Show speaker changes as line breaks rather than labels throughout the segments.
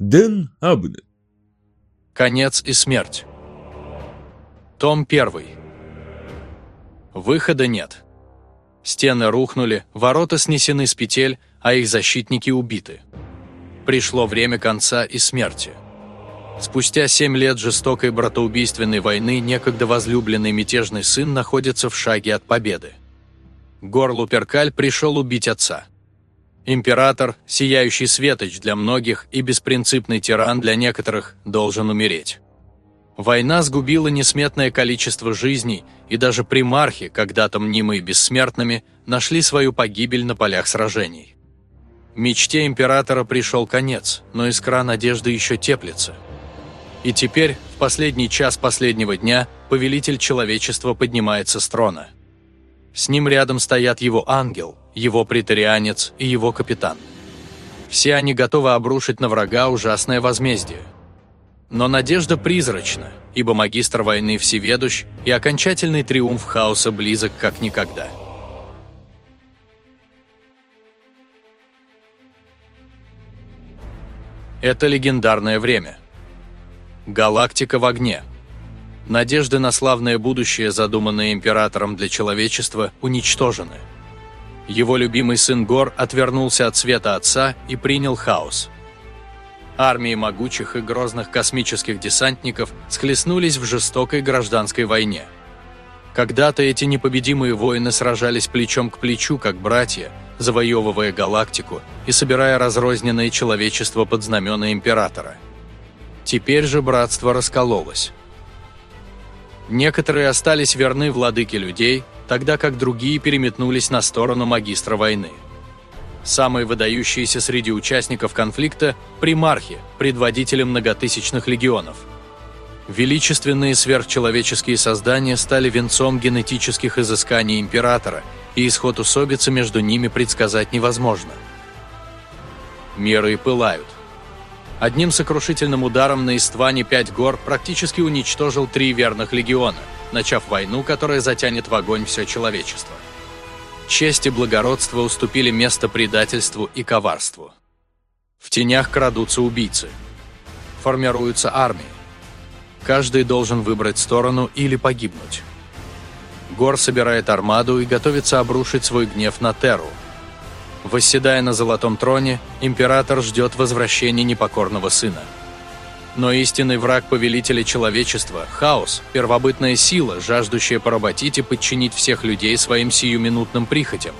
Дэн Абнет.
Конец и смерть. Том 1. Выхода нет. Стены рухнули, ворота снесены с петель, а их защитники убиты. Пришло время конца и смерти. Спустя семь лет жестокой братоубийственной войны некогда возлюбленный мятежный сын находится в шаге от победы. Гор Луперкаль пришел убить отца. Император, сияющий светоч для многих и беспринципный тиран для некоторых, должен умереть. Война сгубила несметное количество жизней, и даже примархи, когда-то мнимые бессмертными, нашли свою погибель на полях сражений. Мечте императора пришел конец, но искра надежды еще теплится. И теперь, в последний час последнего дня, повелитель человечества поднимается с трона. С ним рядом стоят его ангел, его претарианец и его капитан. Все они готовы обрушить на врага ужасное возмездие. Но надежда призрачна, ибо магистр войны всеведущ, и окончательный триумф хаоса близок как никогда. Это легендарное время. Галактика в огне. Надежды на славное будущее, задуманные императором для человечества, уничтожены. Его любимый сын Гор отвернулся от света отца и принял хаос. Армии могучих и грозных космических десантников схлестнулись в жестокой гражданской войне. Когда-то эти непобедимые воины сражались плечом к плечу, как братья, завоевывая галактику и собирая разрозненное человечество под знамена Императора. Теперь же братство раскололось. Некоторые остались верны владыке людей, тогда как другие переметнулись на сторону магистра войны. Самые выдающиеся среди участников конфликта – примархи, предводители многотысячных легионов. Величественные сверхчеловеческие создания стали венцом генетических изысканий императора – и исход усобицы между ними предсказать невозможно. Миры пылают. Одним сокрушительным ударом на Истване пять гор практически уничтожил три верных легиона, начав войну, которая затянет в огонь все человечество. Честь и благородство уступили место предательству и коварству. В тенях крадутся убийцы. Формируются армии. Каждый должен выбрать сторону или погибнуть. Гор собирает армаду и готовится обрушить свой гнев на Терру. Восседая на золотом троне, император ждет возвращения непокорного сына. Но истинный враг повелителя человечества – хаос, первобытная сила, жаждущая поработить и подчинить всех людей своим сиюминутным прихотям.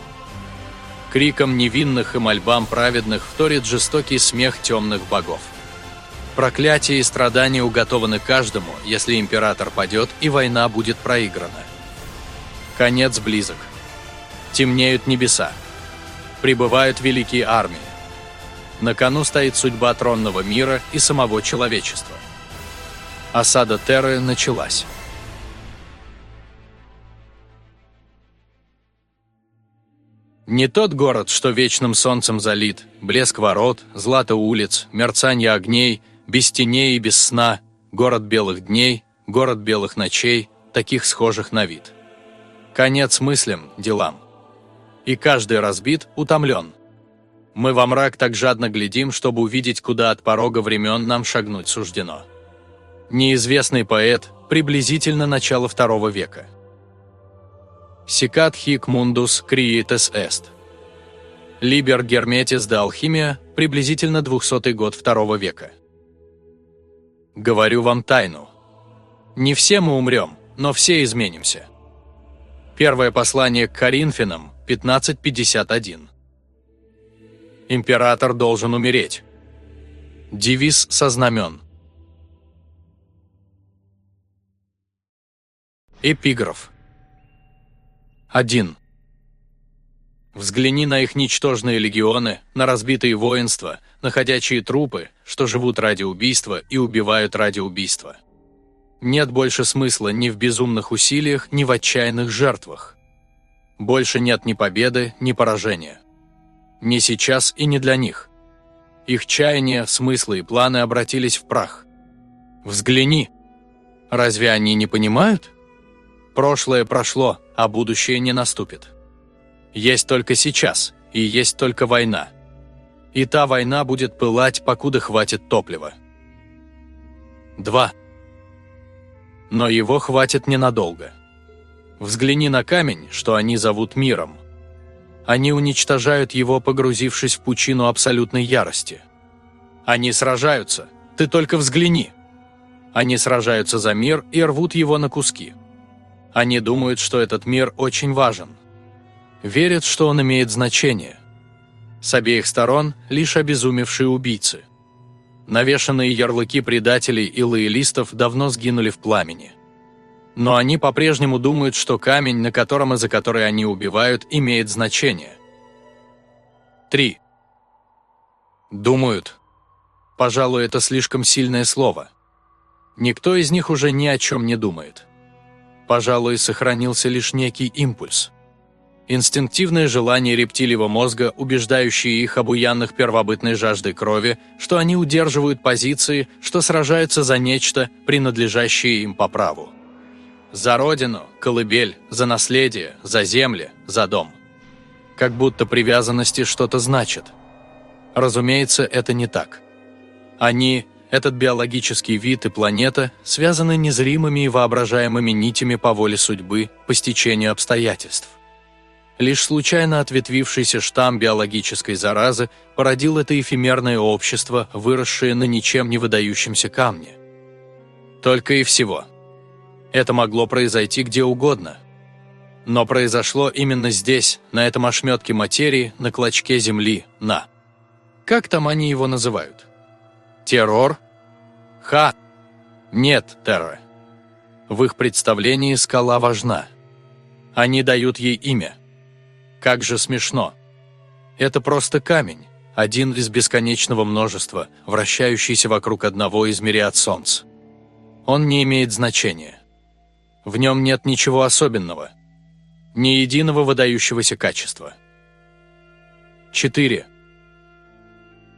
Криком невинных и мольбам праведных вторит жестокий смех темных богов. Проклятие и страдания уготованы каждому, если император падет и война будет проиграна. Конец близок. Темнеют небеса. Прибывают великие армии. На кону стоит судьба тронного мира и самого человечества. Осада Терры началась. Не тот город, что вечным солнцем залит, блеск ворот, злато улиц, мерцанье огней, без теней и без сна, город белых дней, город белых ночей, таких схожих на вид. Конец мыслям, делам. И каждый разбит, утомлен. Мы во мрак так жадно глядим, чтобы увидеть, куда от порога времен нам шагнуть суждено. Неизвестный поэт, приблизительно начало второго века. Сикат хик мундус криитес эст. Либер Герметис де Алхимия, приблизительно 200 год второго века. Говорю вам тайну. Не все мы умрем, но все изменимся. Первое послание к Коринфянам, 15.51. Император должен умереть. Девиз со знамен. Эпиграф. 1. Взгляни на их ничтожные легионы, на разбитые воинства, на ходячие трупы, что живут ради убийства и убивают ради убийства. Нет больше смысла ни в безумных усилиях, ни в отчаянных жертвах. Больше нет ни победы, ни поражения. Не сейчас и не для них. Их чаяния, смыслы и планы обратились в прах. Взгляни. Разве они не понимают? Прошлое прошло, а будущее не наступит. Есть только сейчас, и есть только война. И та война будет пылать, покуда хватит топлива. 2. Но его хватит ненадолго. Взгляни на камень, что они зовут миром. Они уничтожают его, погрузившись в пучину абсолютной ярости. Они сражаются, ты только взгляни. Они сражаются за мир и рвут его на куски. Они думают, что этот мир очень важен. Верят, что он имеет значение. С обеих сторон лишь обезумевшие убийцы. Навешанные ярлыки предателей и лоялистов давно сгинули в пламени. Но они по-прежнему думают, что камень, на котором и за который они убивают, имеет значение. 3. Думают. Пожалуй, это слишком сильное слово. Никто из них уже ни о чем не думает. Пожалуй, сохранился лишь некий импульс. Инстинктивное желание рептильего мозга, убеждающее их обуянных первобытной жаждой крови, что они удерживают позиции, что сражаются за нечто, принадлежащее им по праву. За родину, колыбель, за наследие, за земли, за дом. Как будто привязанности что-то значат. Разумеется, это не так. Они, этот биологический вид и планета, связаны незримыми и воображаемыми нитями по воле судьбы, по стечению обстоятельств. Лишь случайно ответвившийся штамм биологической заразы породил это эфемерное общество, выросшее на ничем не выдающемся камне. Только и всего. Это могло произойти где угодно. Но произошло именно здесь, на этом ошметке материи, на клочке земли, на. Как там они его называют? Террор? Ха! Нет террора. В их представлении скала важна. Они дают ей имя. Как же смешно. Это просто камень, один из бесконечного множества, вращающийся вокруг одного из мириад солнц. Он не имеет значения. В нем нет ничего особенного. Ни единого выдающегося качества. 4.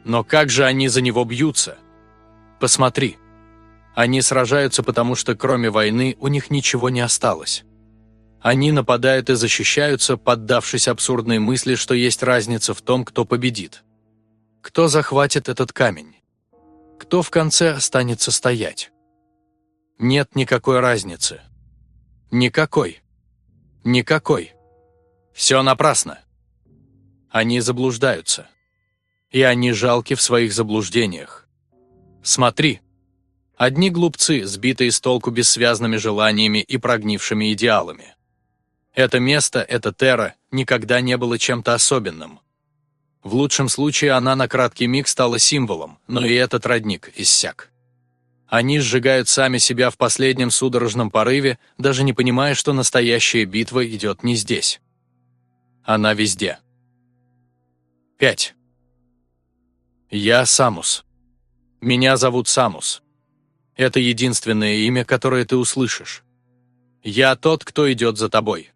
Но как же они за него бьются? Посмотри. Они сражаются, потому что кроме войны у них ничего не осталось. Они нападают и защищаются, поддавшись абсурдной мысли, что есть разница в том, кто победит. Кто захватит этот камень? Кто в конце останется стоять? Нет никакой разницы. Никакой. Никакой. Все напрасно. Они заблуждаются. И они жалки в своих заблуждениях. Смотри. Одни глупцы, сбитые с толку бессвязными желаниями и прогнившими идеалами. Это место, эта Терра, никогда не было чем-то особенным. В лучшем случае она на краткий миг стала символом, но и этот родник иссяк. Они сжигают сами себя в последнем судорожном порыве, даже не понимая, что настоящая битва идет не здесь. Она везде. 5. Я Самус. Меня зовут Самус. Это единственное имя, которое ты услышишь. Я тот, кто идет за тобой.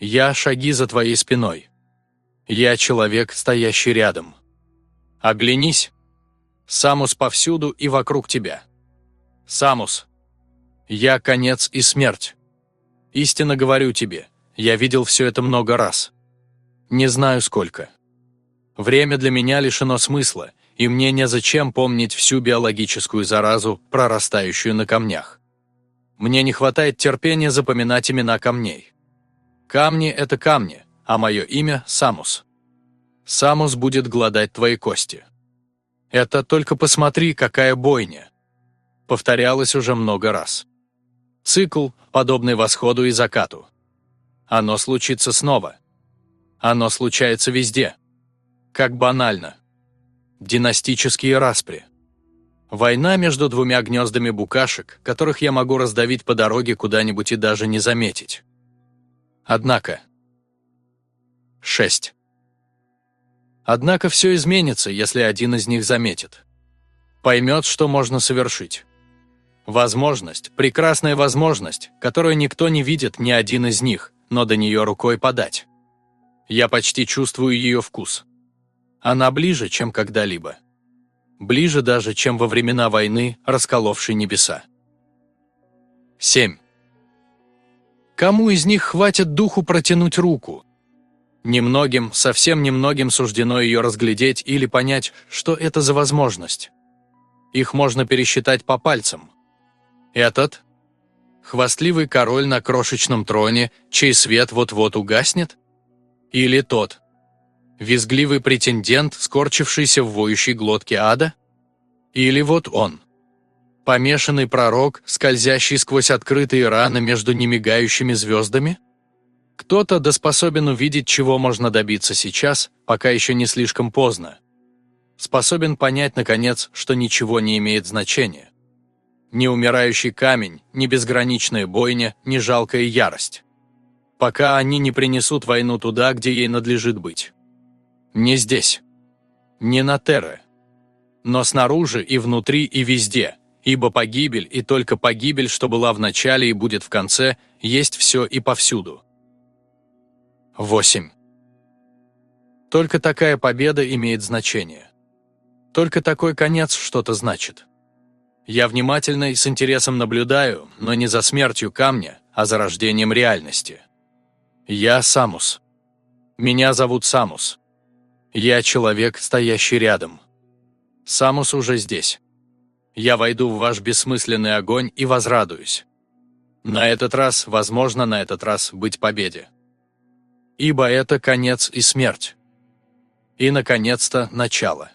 Я шаги за твоей спиной. Я человек, стоящий рядом. Оглянись. Самус повсюду и вокруг тебя. Самус. Я конец и смерть. Истинно говорю тебе, я видел все это много раз. Не знаю сколько. Время для меня лишено смысла, и мне незачем помнить всю биологическую заразу, прорастающую на камнях. Мне не хватает терпения запоминать имена камней. Камни — это камни, а мое имя — Самус. Самус будет гладать твои кости. Это только посмотри, какая бойня. Повторялось уже много раз. Цикл, подобный восходу и закату. Оно случится снова. Оно случается везде. Как банально. Династические распри. Война между двумя гнездами букашек, которых я могу раздавить по дороге куда-нибудь и даже не заметить. Однако. 6. Однако все изменится, если один из них заметит. Поймет, что можно совершить. Возможность, прекрасная возможность, которую никто не видит, ни один из них, но до нее рукой подать. Я почти чувствую ее вкус. Она ближе, чем когда-либо. Ближе даже, чем во времена войны, расколовшей небеса. 7. Кому из них хватит духу протянуть руку? Немногим, совсем немногим суждено ее разглядеть или понять, что это за возможность. Их можно пересчитать по пальцам. Этот? Хвастливый король на крошечном троне, чей свет вот-вот угаснет? Или тот? Визгливый претендент, скорчившийся в воющей глотке ада? Или вот он? Помешанный пророк, скользящий сквозь открытые раны между немигающими звездами? Кто-то да способен увидеть, чего можно добиться сейчас, пока еще не слишком поздно. Способен понять, наконец, что ничего не имеет значения. Ни умирающий камень, ни безграничная бойня, ни жалкая ярость. Пока они не принесут войну туда, где ей надлежит быть. Не здесь. Не на Терре. Но снаружи и внутри и везде, ибо погибель и только погибель, что была в начале и будет в конце, есть все и повсюду. 8. Только такая победа имеет значение. Только такой конец что-то значит. Я внимательно и с интересом наблюдаю, но не за смертью камня, а за рождением реальности. Я Самус. Меня зовут Самус. Я человек, стоящий рядом. Самус уже здесь. Я войду в ваш бессмысленный огонь и возрадуюсь. На этот раз, возможно, на этот раз быть победе. Ибо это конец и смерть. И, наконец-то, начало.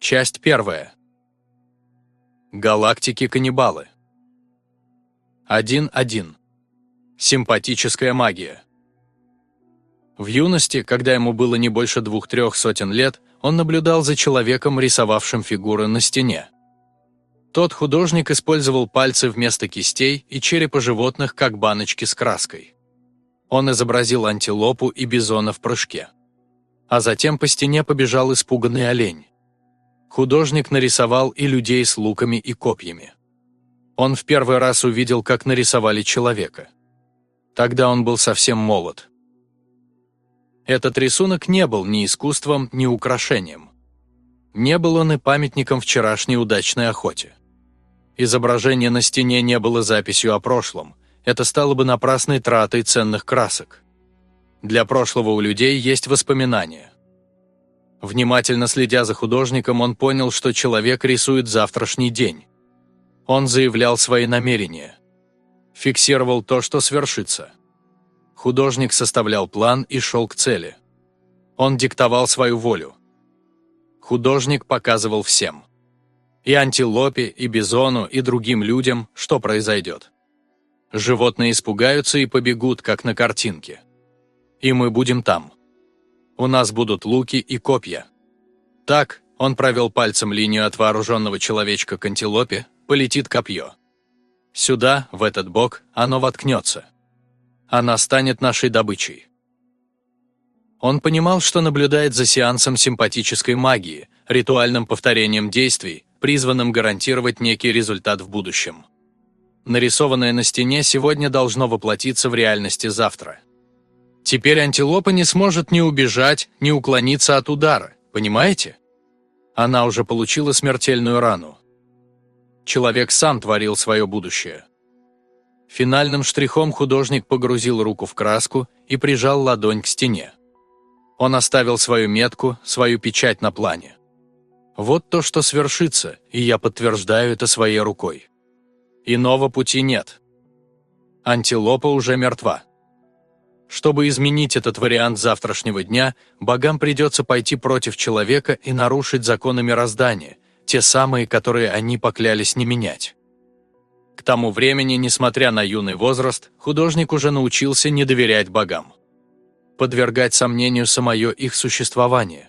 Часть первая. Галактики-каннибалы. 1.1. Симпатическая магия. В юности, когда ему было не больше двух-трех сотен лет, он наблюдал за человеком, рисовавшим фигуры на стене. Тот художник использовал пальцы вместо кистей и черепа животных как баночки с краской. Он изобразил антилопу и бизона в прыжке. А затем по стене побежал испуганный олень. Художник нарисовал и людей с луками и копьями. Он в первый раз увидел, как нарисовали человека. Тогда он был совсем молод. Этот рисунок не был ни искусством, ни украшением. Не был он и памятником вчерашней удачной охоте. Изображение на стене не было записью о прошлом, это стало бы напрасной тратой ценных красок. Для прошлого у людей есть воспоминания. Внимательно следя за художником, он понял, что человек рисует завтрашний день. Он заявлял свои намерения. Фиксировал то, что свершится. Художник составлял план и шел к цели. Он диктовал свою волю. Художник показывал всем. И антилопе, и бизону, и другим людям, что произойдет. Животные испугаются и побегут, как на картинке. И мы будем там. У нас будут луки и копья. Так, он провел пальцем линию от вооруженного человечка к антилопе, полетит копье. Сюда, в этот бок, оно воткнется. Она станет нашей добычей. Он понимал, что наблюдает за сеансом симпатической магии, ритуальным повторением действий, призванным гарантировать некий результат в будущем. Нарисованное на стене сегодня должно воплотиться в реальности завтра. Теперь антилопа не сможет ни убежать, ни уклониться от удара, понимаете? Она уже получила смертельную рану. Человек сам творил свое будущее. Финальным штрихом художник погрузил руку в краску и прижал ладонь к стене. Он оставил свою метку, свою печать на плане. Вот то, что свершится, и я подтверждаю это своей рукой. Иного пути нет. Антилопа уже мертва. Чтобы изменить этот вариант завтрашнего дня, богам придется пойти против человека и нарушить законы мироздания, те самые, которые они поклялись не менять. К тому времени, несмотря на юный возраст, художник уже научился не доверять богам. Подвергать сомнению самое их существование.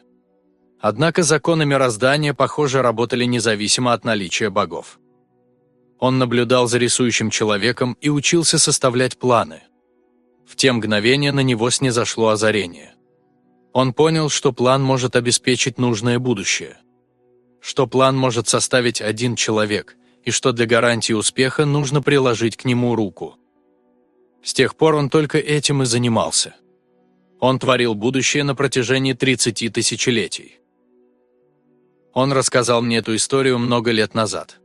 Однако законы мироздания, похоже, работали независимо от наличия богов. Он наблюдал за рисующим человеком и учился составлять планы – в те мгновения на него снизошло озарение. Он понял, что план может обеспечить нужное будущее. Что план может составить один человек, и что для гарантии успеха нужно приложить к нему руку. С тех пор он только этим и занимался. Он творил будущее на протяжении 30 тысячелетий. Он рассказал мне эту историю много лет назад.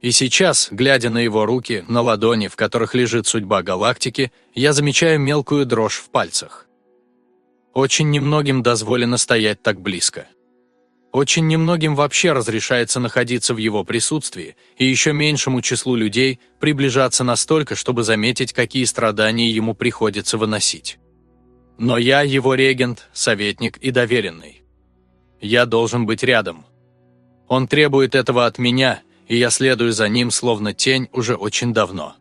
И сейчас, глядя на его руки, на ладони, в которых лежит судьба галактики, я замечаю мелкую дрожь в пальцах. Очень немногим дозволено стоять так близко. Очень немногим вообще разрешается находиться в его присутствии, и еще меньшему числу людей приближаться настолько, чтобы заметить, какие страдания ему приходится выносить. Но я его регент, советник и доверенный. Я должен быть рядом. Он требует этого от меня, и я следую за ним, словно тень, уже очень давно.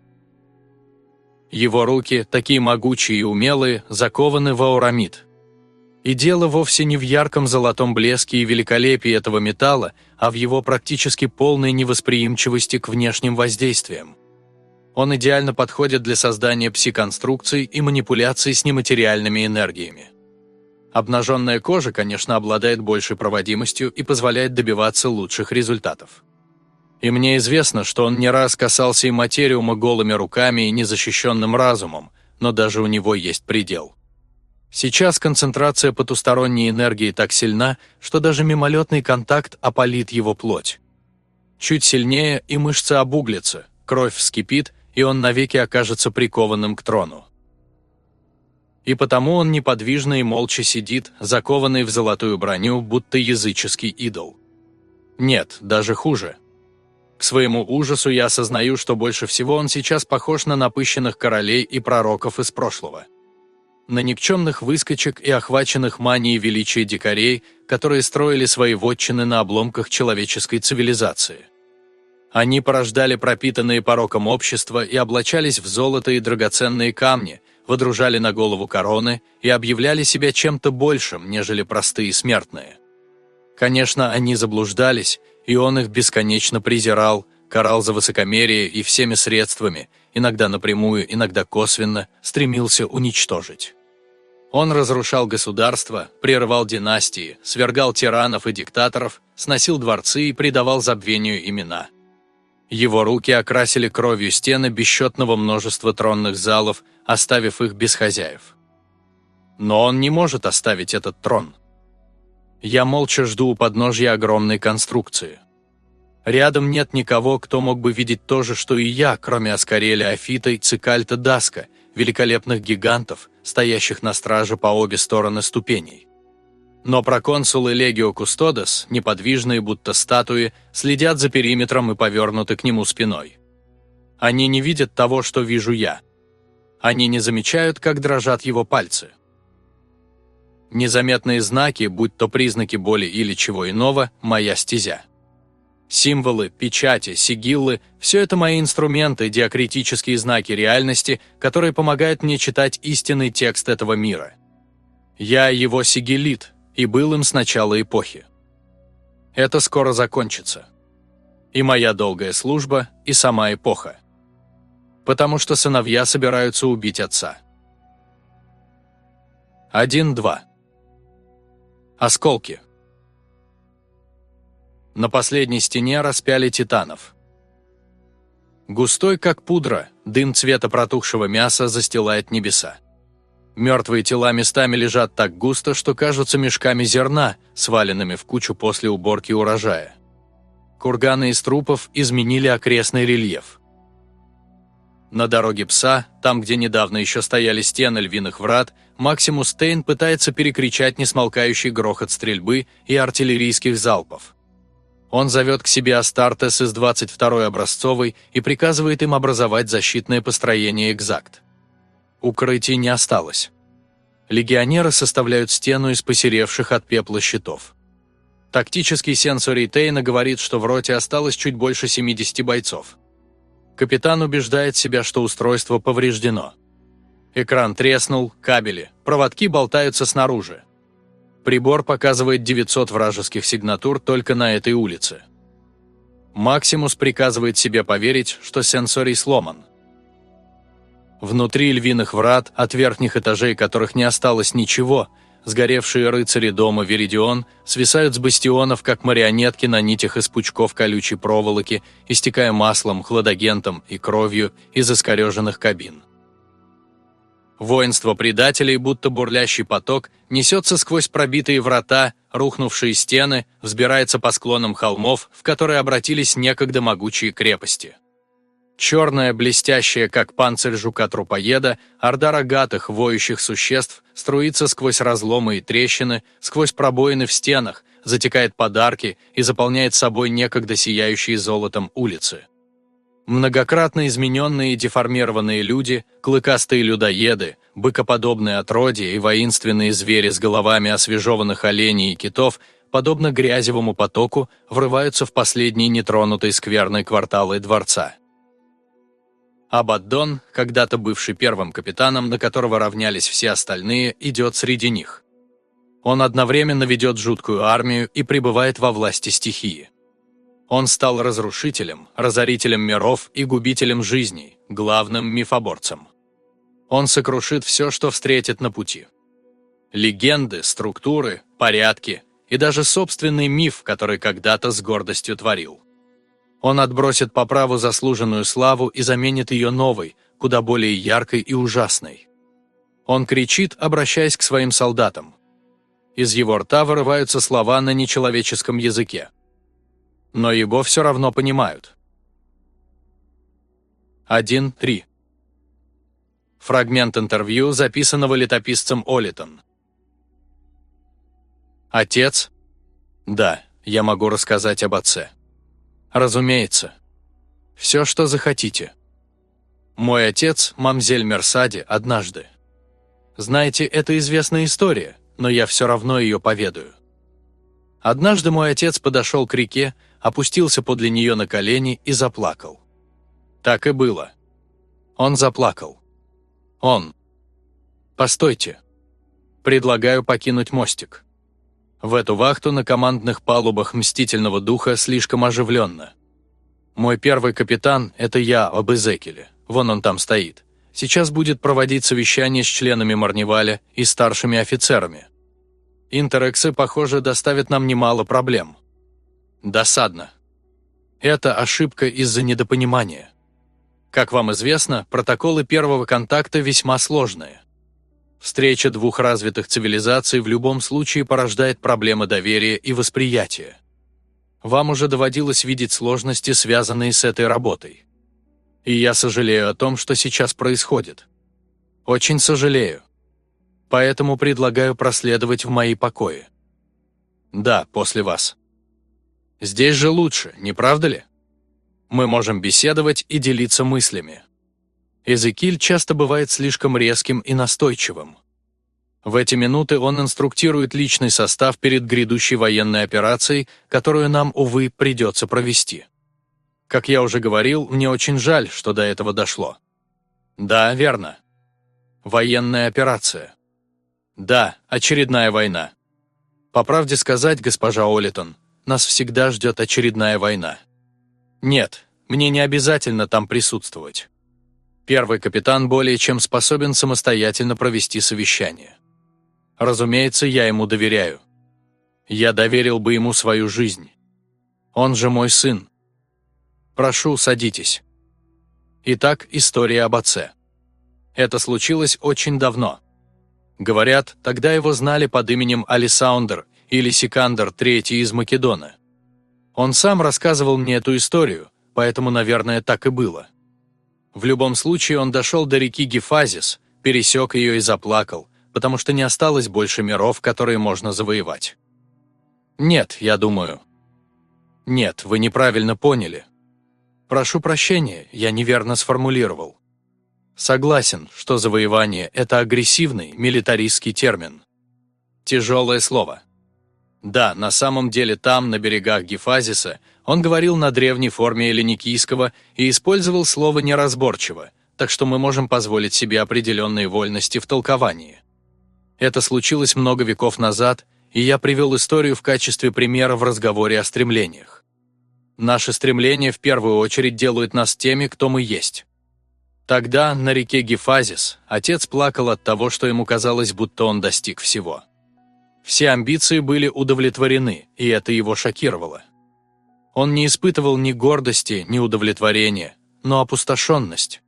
Его руки, такие могучие и умелые, закованы в аурамид. И дело вовсе не в ярком золотом блеске и великолепии этого металла, а в его практически полной невосприимчивости к внешним воздействиям. Он идеально подходит для создания пси-конструкций и манипуляций с нематериальными энергиями. Обнаженная кожа, конечно, обладает большей проводимостью и позволяет добиваться лучших результатов. И мне известно, что он не раз касался и материума голыми руками и незащищенным разумом, но даже у него есть предел. Сейчас концентрация потусторонней энергии так сильна, что даже мимолетный контакт опалит его плоть. Чуть сильнее, и мышцы обуглятся, кровь вскипит, и он навеки окажется прикованным к трону. И потому он неподвижно и молча сидит, закованный в золотую броню, будто языческий идол. Нет, даже хуже – к своему ужасу я осознаю, что больше всего он сейчас похож на напыщенных королей и пророков из прошлого. На никчемных выскочек и охваченных манией величия дикарей, которые строили свои вотчины на обломках человеческой цивилизации. Они порождали пропитанные пороком общества и облачались в золото и драгоценные камни, водружали на голову короны и объявляли себя чем-то большим, нежели простые смертные. Конечно, они заблуждались, и он их бесконечно презирал, карал за высокомерие и всеми средствами, иногда напрямую, иногда косвенно, стремился уничтожить. Он разрушал государства, прерывал династии, свергал тиранов и диктаторов, сносил дворцы и придавал забвению имена. Его руки окрасили кровью стены бесчетного множества тронных залов, оставив их без хозяев. Но он не может оставить этот трон. Я молча жду у подножья огромной конструкции. Рядом нет никого, кто мог бы видеть то же, что и я, кроме Аскареля Афита и Цикальта Даска, великолепных гигантов, стоящих на страже по обе стороны ступеней. Но проконсул и Легио Кустодес, неподвижные будто статуи, следят за периметром и повернуты к нему спиной. Они не видят того, что вижу я. Они не замечают, как дрожат его пальцы. Незаметные знаки, будь то признаки боли или чего иного, моя стезя. Символы, печати, сигиллы – все это мои инструменты, диакритические знаки реальности, которые помогают мне читать истинный текст этого мира. Я его сигиллит, и был им с начала эпохи. Это скоро закончится. И моя долгая служба, и сама эпоха. Потому что сыновья собираются убить отца. 1-2 Осколки. На последней стене распяли титанов. Густой, как пудра, дым цвета протухшего мяса застилает небеса. Мертвые тела местами лежат так густо, что кажутся мешками зерна, сваленными в кучу после уборки урожая. Курганы из трупов изменили окрестный рельеф. На дороге пса, там, где недавно еще стояли стены львиных врат, Максимус Тейн пытается перекричать несмолкающий грохот стрельбы и артиллерийских залпов. Он зовет к себе Астартес из 22-й образцовой и приказывает им образовать защитное построение «Экзакт». Укрытий не осталось. Легионеры составляют стену из посеревших от пепла щитов. Тактический сенсорий Тейна говорит, что в роте осталось чуть больше 70 бойцов. Капитан убеждает себя, что устройство повреждено. Экран треснул, кабели, проводки болтаются снаружи. Прибор показывает 900 вражеских сигнатур только на этой улице. Максимус приказывает себе поверить, что сенсорий сломан. Внутри львиных врат, от верхних этажей которых не осталось ничего, сгоревшие рыцари дома Веридион свисают с бастионов, как марионетки на нитях из пучков колючей проволоки, истекая маслом, хладагентом и кровью из искореженных кабин. Воинство предателей, будто бурлящий поток, несется сквозь пробитые врата, рухнувшие стены, взбирается по склонам холмов, в которые обратились некогда могучие крепости. Черная, блестящая, как панцирь жука-трупоеда, орда рогатых, воющих существ струится сквозь разломы и трещины, сквозь пробоины в стенах, затекает подарки и заполняет собой некогда сияющие золотом улицы. Многократно измененные и деформированные люди, клыкастые людоеды, быкоподобные отродья и воинственные звери с головами освежеванных оленей и китов, подобно грязевому потоку, врываются в последние нетронутые скверные кварталы дворца. Абаддон, когда-то бывший первым капитаном, на которого равнялись все остальные, идет среди них. Он одновременно ведет жуткую армию и пребывает во власти стихии. Он стал разрушителем, разорителем миров и губителем жизней, главным мифоборцем. Он сокрушит все, что встретит на пути. Легенды, структуры, порядки и даже собственный миф, который когда-то с гордостью творил. Он отбросит по праву заслуженную славу и заменит ее новой, куда более яркой и ужасной. Он кричит, обращаясь к своим солдатам. Из его рта вырываются слова на нечеловеческом языке но его все равно понимают. 1.3. Фрагмент интервью, записанного летописцем Олитон. Отец? Да, я могу рассказать об отце. Разумеется. Все, что захотите. Мой отец, мамзель Мерсади, однажды. Знаете, это известная история, но я все равно ее поведаю. Однажды мой отец подошел к реке, опустился подле нее на колени и заплакал. Так и было. Он заплакал. Он. Постойте. Предлагаю покинуть мостик. В эту вахту на командных палубах Мстительного Духа слишком оживленно. Мой первый капитан – это я об Эзекеле. Вон он там стоит. Сейчас будет проводить совещание с членами Марневаля и старшими офицерами. Интерексы, похоже, доставят нам немало проблем. Досадно. Это ошибка из-за недопонимания. Как вам известно, протоколы первого контакта весьма сложные. Встреча двух развитых цивилизаций в любом случае порождает проблемы доверия и восприятия. Вам уже доводилось видеть сложности, связанные с этой работой. И я сожалею о том, что сейчас происходит. Очень сожалею. Поэтому предлагаю проследовать в мои покои. Да, после вас. Здесь же лучше, не правда ли? Мы можем беседовать и делиться мыслями. Эзекиль часто бывает слишком резким и настойчивым. В эти минуты он инструктирует личный состав перед грядущей военной операцией, которую нам, увы, придется провести. Как я уже говорил, мне очень жаль, что до этого дошло. Да, верно. Военная операция. Да, очередная война. По правде сказать, госпожа Олитон, нас всегда ждет очередная война. Нет, мне не обязательно там присутствовать. Первый капитан более чем способен самостоятельно провести совещание. Разумеется, я ему доверяю. Я доверил бы ему свою жизнь. Он же мой сын. Прошу, садитесь. Итак, история об отце. Это случилось очень давно. Говорят, тогда его знали под именем Алисаундер или Сикандр III из Македона. Он сам рассказывал мне эту историю, поэтому, наверное, так и было. В любом случае он дошел до реки Гефазис, пересек ее и заплакал, потому что не осталось больше миров, которые можно завоевать. Нет, я думаю. Нет, вы неправильно поняли. Прошу прощения, я неверно сформулировал. Согласен, что завоевание – это агрессивный, милитаристский термин. Тяжелое слово. Да, на самом деле там, на берегах Гефазиса, он говорил на древней форме эллиникийского и использовал слово неразборчиво, так что мы можем позволить себе определенные вольности в толковании. Это случилось много веков назад, и я привел историю в качестве примера в разговоре о стремлениях. Наши стремления в первую очередь делают нас теми, кто мы есть. Тогда, на реке Гефазис, отец плакал от того, что ему казалось, будто он достиг всего. Все амбиции были удовлетворены, и это его шокировало. Он не испытывал ни гордости, ни удовлетворения, но опустошенность.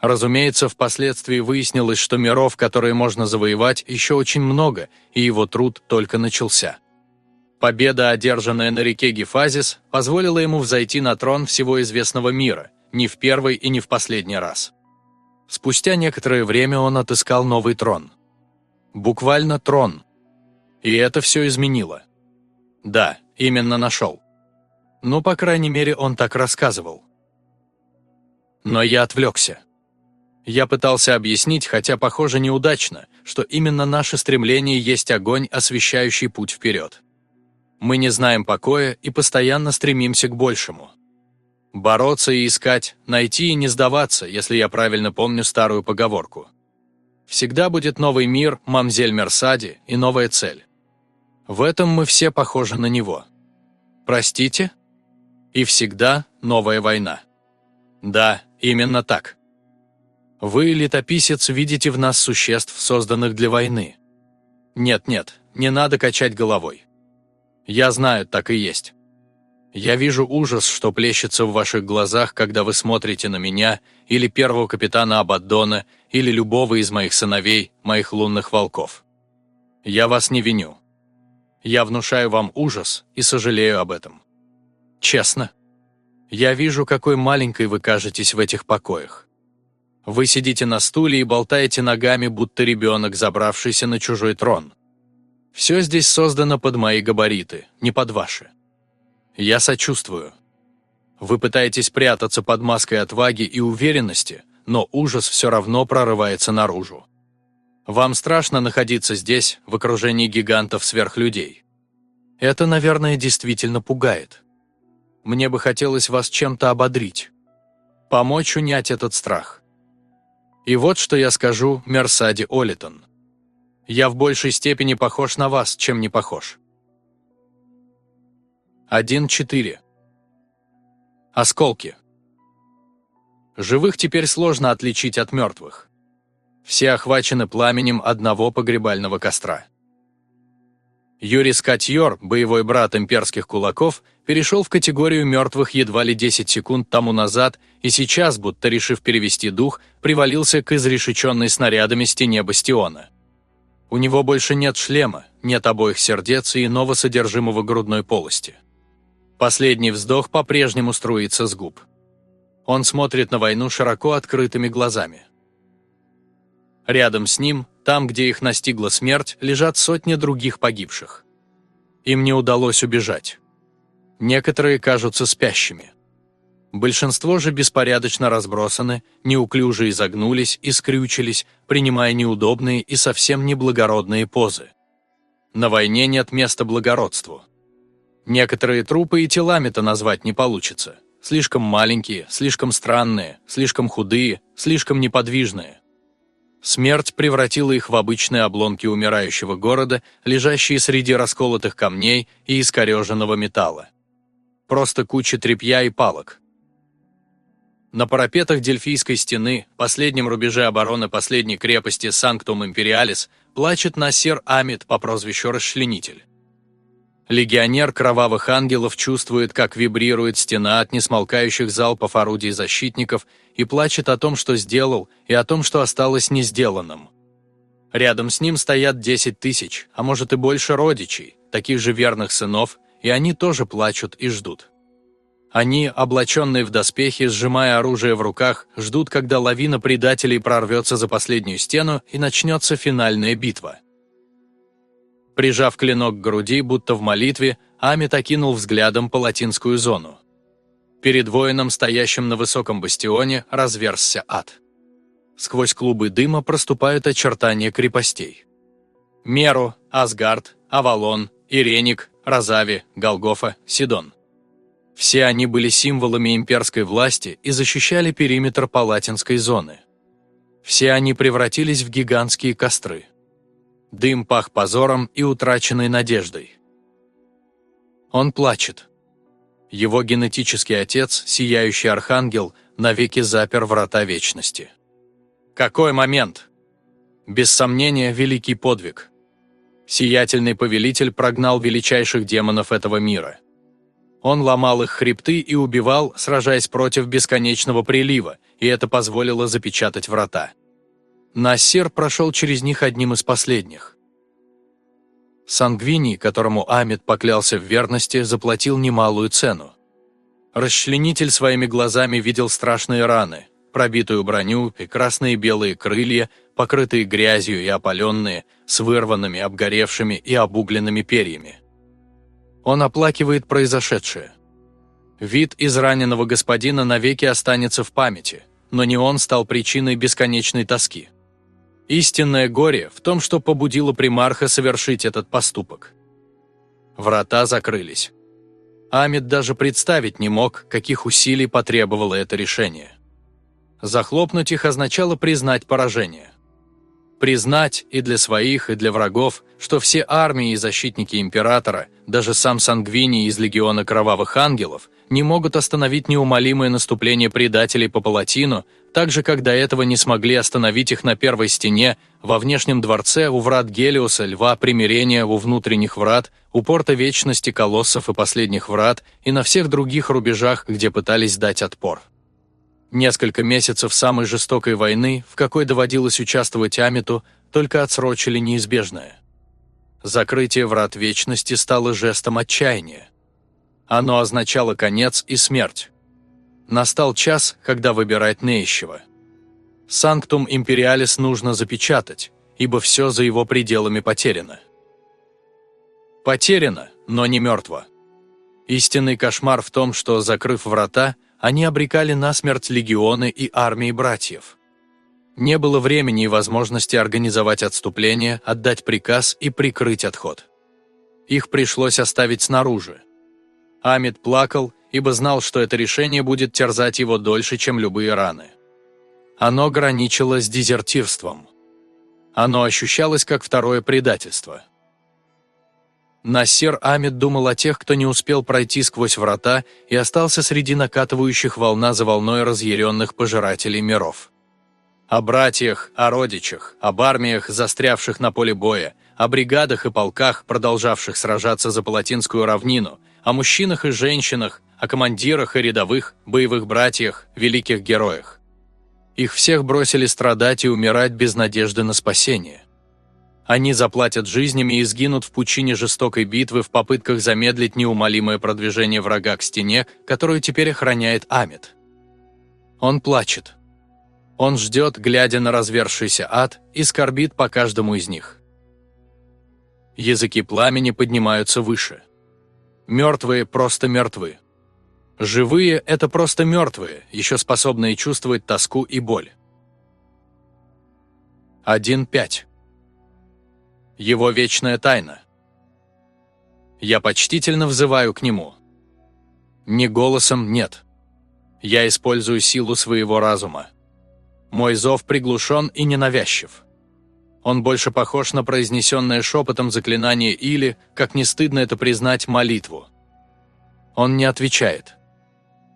Разумеется, впоследствии выяснилось, что миров, которые можно завоевать, еще очень много, и его труд только начался. Победа, одержанная на реке Гефазис, позволила ему взойти на трон всего известного мира, не в первый и не в последний раз. Спустя некоторое время он отыскал новый трон. Буквально трон. И это все изменило. Да, именно нашел. Ну, по крайней мере, он так рассказывал. Но я отвлекся. Я пытался объяснить, хотя, похоже, неудачно, что именно наше стремление есть огонь, освещающий путь вперед. Мы не знаем покоя и постоянно стремимся к большему. Бороться и искать, найти и не сдаваться, если я правильно помню старую поговорку. Всегда будет новый мир, мамзель Мерсади и новая цель. В этом мы все похожи на него. Простите? И всегда новая война. Да, именно так. Вы, летописец, видите в нас существ, созданных для войны. Нет-нет, не надо качать головой. Я знаю, так и есть. Я вижу ужас, что плещется в ваших глазах, когда вы смотрите на меня, или первого капитана Абаддона, или любого из моих сыновей, моих лунных волков. Я вас не виню. Я внушаю вам ужас и сожалею об этом. Честно. Я вижу, какой маленькой вы кажетесь в этих покоях. Вы сидите на стуле и болтаете ногами, будто ребенок, забравшийся на чужой трон. Все здесь создано под мои габариты, не под ваши. Я сочувствую. Вы пытаетесь прятаться под маской отваги и уверенности, но ужас все равно прорывается наружу. Вам страшно находиться здесь, в окружении гигантов-сверхлюдей. Это, наверное, действительно пугает. Мне бы хотелось вас чем-то ободрить. Помочь унять этот страх. И вот что я скажу Мерсади Олитон. Я в большей степени похож на вас, чем не похож. 1.4. Осколки. Живых теперь сложно отличить от мертвых. Все охвачены пламенем одного погребального костра. Юрий Скатьор, боевой брат имперских кулаков, перешел в категорию мертвых едва ли 10 секунд тому назад и сейчас, будто решив перевести дух, привалился к изрешеченной снарядами стене бастиона. У него больше нет шлема, нет обоих сердец и иного содержимого грудной полости. Последний вздох по-прежнему струится с губ. Он смотрит на войну широко открытыми глазами. Рядом с ним, там, где их настигла смерть, лежат сотни других погибших. Им не удалось убежать. Некоторые кажутся спящими. Большинство же беспорядочно разбросаны, неуклюже изогнулись и скрючились, принимая неудобные и совсем неблагородные позы. На войне нет места благородству. Некоторые трупы и телами-то назвать не получится. Слишком маленькие, слишком странные, слишком худые, слишком неподвижные. Смерть превратила их в обычные обломки умирающего города, лежащие среди расколотых камней и искореженного металла. Просто куча тряпья и палок, на парапетах Дельфийской стены, последнем рубеже обороны последней крепости Санктум Империалис, плачет Насер Амид по прозвищу Расчленитель. Легионер кровавых ангелов чувствует, как вибрирует стена от несмолкающих залпов орудий защитников и плачет о том, что сделал, и о том, что осталось не сделанным. Рядом с ним стоят 10 тысяч, а может и больше родичей, таких же верных сынов, и они тоже плачут и ждут. Они, облаченные в доспехи, сжимая оружие в руках, ждут, когда лавина предателей прорвется за последнюю стену и начнется финальная битва. Прижав клинок к груди, будто в молитве, Амит окинул взглядом палатинскую зону. Перед воином, стоящим на высоком бастионе, разверзся ад. Сквозь клубы дыма проступают очертания крепостей. Меру, Асгард, Авалон, Иреник, Розави, Голгофа, Сидон. Все они были символами имперской власти и защищали периметр палатинской зоны. Все они превратились в гигантские костры. Дым пах позором и утраченной надеждой. Он плачет. Его генетический отец, сияющий архангел, навеки запер врата вечности. Какой момент! Без сомнения, великий подвиг. Сиятельный повелитель прогнал величайших демонов этого мира – он ломал их хребты и убивал, сражаясь против бесконечного прилива, и это позволило запечатать врата. Нассер прошел через них одним из последних. Сангвини, которому Амид поклялся в верности, заплатил немалую цену. Расчленитель своими глазами видел страшные раны, пробитую броню и красные белые крылья, покрытые грязью и опаленные, с вырванными, обгоревшими и обугленными перьями. Он оплакивает произошедшее. Вид израненного господина навеки останется в памяти, но не он стал причиной бесконечной тоски. Истинное горе в том, что побудило примарха совершить этот поступок. Врата закрылись. Амид даже представить не мог, каких усилий потребовало это решение. Захлопнуть их означало признать поражение. Признать и для своих, и для врагов, что все армии и защитники императора, даже сам Сангвини из легиона Кровавых Ангелов, не могут остановить неумолимое наступление предателей по Палатину, так же, как до этого не смогли остановить их на первой стене, во внешнем дворце, у врат Гелиуса, Льва Примирения, у внутренних врат, у порта Вечности, Колоссов и Последних врат, и на всех других рубежах, где пытались дать отпор. Несколько месяцев самой жестокой войны, в какой доводилось участвовать Амиту, только отсрочили неизбежное. Закрытие врат Вечности стало жестом отчаяния. Оно означало конец и смерть. Настал час, когда выбирать не из чего. Санктум Империалис нужно запечатать, ибо все за его пределами потеряно. Потеряно, но не мертво. Истинный кошмар в том, что, закрыв врата, они обрекали на смерть легионы и армии братьев. Не было времени и возможности организовать отступление, отдать приказ и прикрыть отход. Их пришлось оставить снаружи. Амид плакал, ибо знал, что это решение будет терзать его дольше, чем любые раны. Оно граничило с дезертирством. Оно ощущалось как второе предательство. Насер Амид думал о тех, кто не успел пройти сквозь врата и остался среди накатывающих волна за волной разъяренных пожирателей миров. О братьях, о родичах, об армиях, застрявших на поле боя, о бригадах и полках, продолжавших сражаться за Палатинскую равнину, о мужчинах и женщинах, о командирах и рядовых, боевых братьях, великих героях. Их всех бросили страдать и умирать без надежды на спасение. Они заплатят жизнями и сгинут в пучине жестокой битвы в попытках замедлить неумолимое продвижение врага к стене, которую теперь охраняет Амит. Он плачет. Он ждет, глядя на развершийся ад, и скорбит по каждому из них. Языки пламени поднимаются выше. Мертвые просто мертвы. Живые – это просто мертвые, еще способные чувствовать тоску и боль. 1.5 его вечная тайна. Я почтительно взываю к нему. Не голосом нет. Я использую силу своего разума. Мой зов приглушен и ненавязчив. Он больше похож на произнесенное шепотом заклинание или, как не стыдно это признать, молитву. Он не отвечает.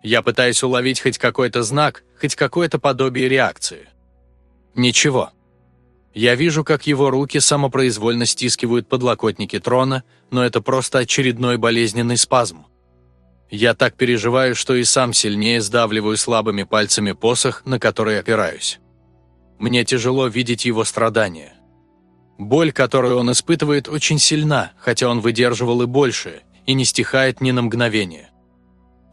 Я пытаюсь уловить хоть какой-то знак, хоть какое-то подобие реакции. Ничего. Я вижу, как его руки самопроизвольно стискивают подлокотники трона, но это просто очередной болезненный спазм. Я так переживаю, что и сам сильнее сдавливаю слабыми пальцами посох, на который опираюсь. Мне тяжело видеть его страдания. Боль, которую он испытывает, очень сильна, хотя он выдерживал и больше, и не стихает ни на мгновение.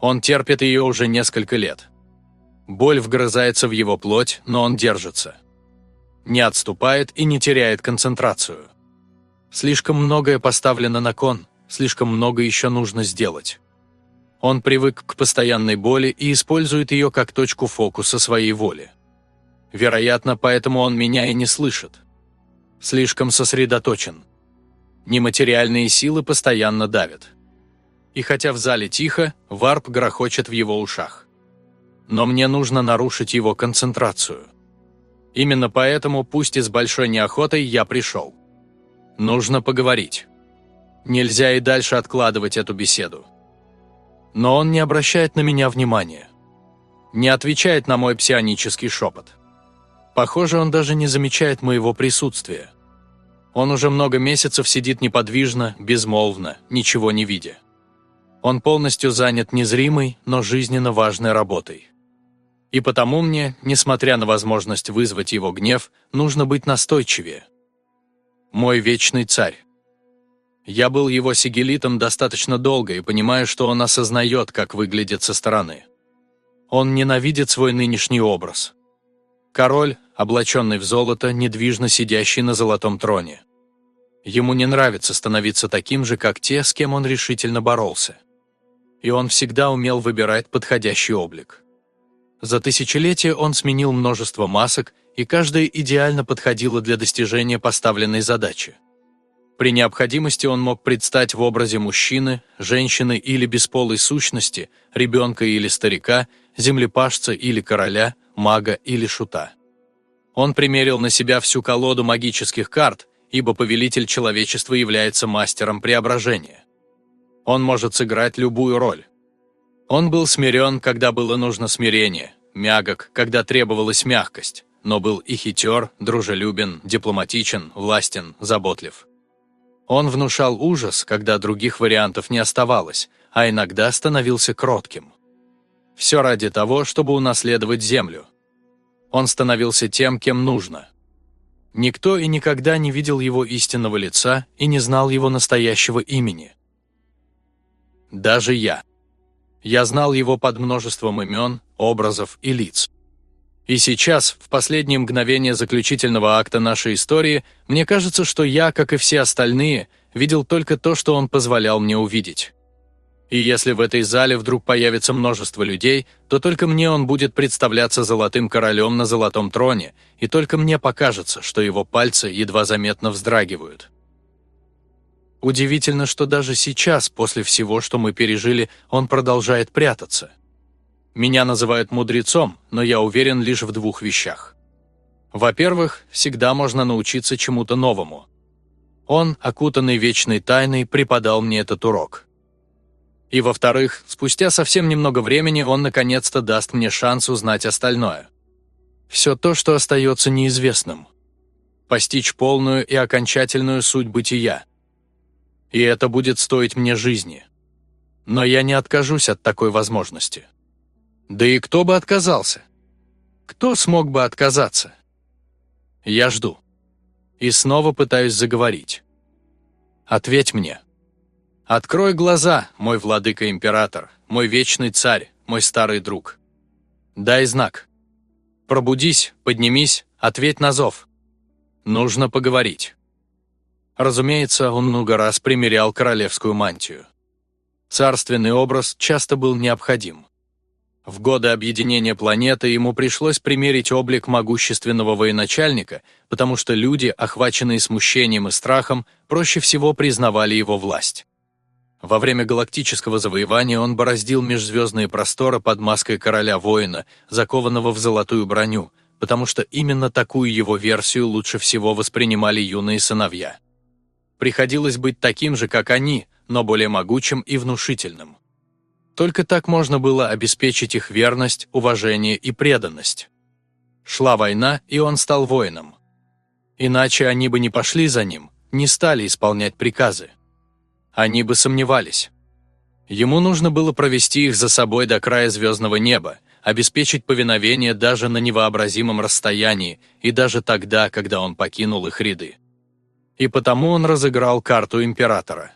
Он терпит ее уже несколько лет. Боль вгрызается в его плоть, но он держится не отступает и не теряет концентрацию. Слишком многое поставлено на кон, слишком много еще нужно сделать. Он привык к постоянной боли и использует ее как точку фокуса своей воли. Вероятно, поэтому он меня и не слышит. Слишком сосредоточен. Нематериальные силы постоянно давят. И хотя в зале тихо, варп грохочет в его ушах. Но мне нужно нарушить его концентрацию. Именно поэтому, пусть и с большой неохотой, я пришел. Нужно поговорить. Нельзя и дальше откладывать эту беседу. Но он не обращает на меня внимания. Не отвечает на мой псионический шепот. Похоже, он даже не замечает моего присутствия. Он уже много месяцев сидит неподвижно, безмолвно, ничего не видя. Он полностью занят незримой, но жизненно важной работой. И потому мне, несмотря на возможность вызвать его гнев, нужно быть настойчивее. Мой вечный царь. Я был его сигелитом достаточно долго и понимаю, что он осознает, как выглядит со стороны. Он ненавидит свой нынешний образ. Король, облаченный в золото, недвижно сидящий на золотом троне. Ему не нравится становиться таким же, как те, с кем он решительно боролся. И он всегда умел выбирать подходящий облик. За тысячелетия он сменил множество масок, и каждая идеально подходила для достижения поставленной задачи. При необходимости он мог предстать в образе мужчины, женщины или бесполой сущности, ребенка или старика, землепашца или короля, мага или шута. Он примерил на себя всю колоду магических карт, ибо повелитель человечества является мастером преображения. Он может сыграть любую роль. Он был смирен, когда было нужно смирение, мягок, когда требовалась мягкость, но был и хитер, дружелюбен, дипломатичен, властен, заботлив. Он внушал ужас, когда других вариантов не оставалось, а иногда становился кротким. Все ради того, чтобы унаследовать землю. Он становился тем, кем нужно. Никто и никогда не видел его истинного лица и не знал его настоящего имени. Даже я. Я знал его под множеством имен, образов и лиц. И сейчас, в последние мгновения заключительного акта нашей истории, мне кажется, что я, как и все остальные, видел только то, что он позволял мне увидеть. И если в этой зале вдруг появится множество людей, то только мне он будет представляться золотым королем на золотом троне, и только мне покажется, что его пальцы едва заметно вздрагивают. Удивительно, что даже сейчас, после всего, что мы пережили, он продолжает прятаться. Меня называют мудрецом, но я уверен лишь в двух вещах. Во-первых, всегда можно научиться чему-то новому. Он, окутанный вечной тайной, преподал мне этот урок. И во-вторых, спустя совсем немного времени он наконец-то даст мне шанс узнать остальное. Все то, что остается неизвестным. Постичь полную и окончательную суть бытия. И это будет стоить мне жизни. Но я не откажусь от такой возможности. Да и кто бы отказался? Кто смог бы отказаться? Я жду. И снова пытаюсь заговорить. Ответь мне. Открой глаза, мой владыка-император, мой вечный царь, мой старый друг. Дай знак. Пробудись, поднимись, ответь на зов. Нужно поговорить. Разумеется, он много раз примерял королевскую мантию. Царственный образ часто был необходим. В годы объединения планеты ему пришлось примерить облик могущественного военачальника, потому что люди, охваченные смущением и страхом, проще всего признавали его власть. Во время галактического завоевания он бороздил межзвездные просторы под маской короля-воина, закованного в золотую броню, потому что именно такую его версию лучше всего воспринимали юные сыновья. Приходилось быть таким же, как они, но более могучим и внушительным. Только так можно было обеспечить их верность, уважение и преданность. Шла война, и он стал воином. Иначе они бы не пошли за ним, не стали исполнять приказы. Они бы сомневались. Ему нужно было провести их за собой до края звездного неба, обеспечить повиновение даже на невообразимом расстоянии и даже тогда, когда он покинул их ряды. И потому он разыграл карту императора.